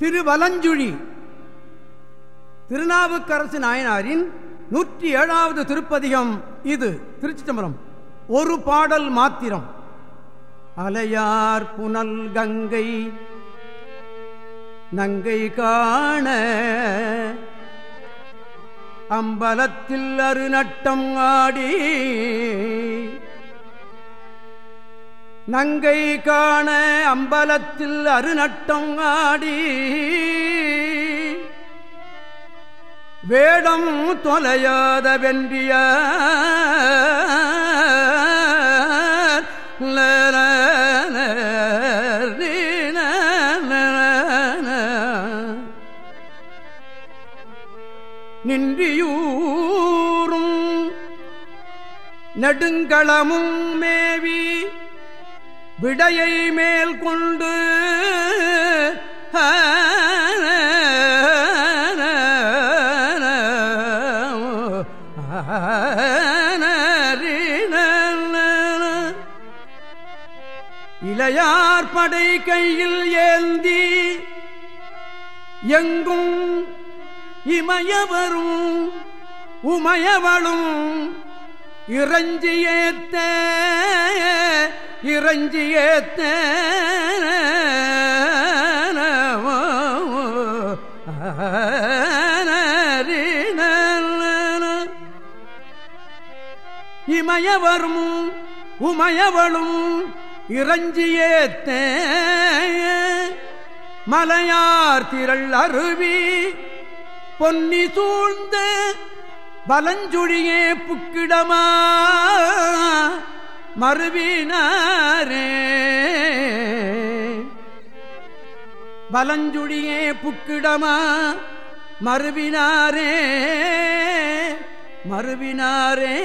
திருவலஞ்சுழி. திருநாவுக்கரசு நாயனாரின் நூற்றி ஏழாவது திருப்பதிகம் இது திருச்சி சம்பரம் ஒரு பாடல் மாத்திரம். அலையார் புனல் கங்கை நங்கை காண அம்பலத்தில் அருநட்டம் ஆடி நங்கை காண அம்பலத்தில் அருநட்டம் ஆடி வேடம் தொலையாத வென்றிய நின்றியூரும் நெடுங்களமும் மேவி விடையை மேல் கொண்டு இளையார் படை கையில் ஏந்தி எங்கும் இமயவரும் உமையவளும் இறஞ்சி இறஞ்சியேத்த இறஞ்சிய இமயவரும் உமயவளும் இறஞ்சியேத்த மலையார் திரள் அருவி பொன்னி சூழ்ந்த பலஞ்சுழியே புக்கிடமா? மறுவினாரே. பலஞ்சுழியே புக்கிடமா மறுவினாரே. மறுவினாரே.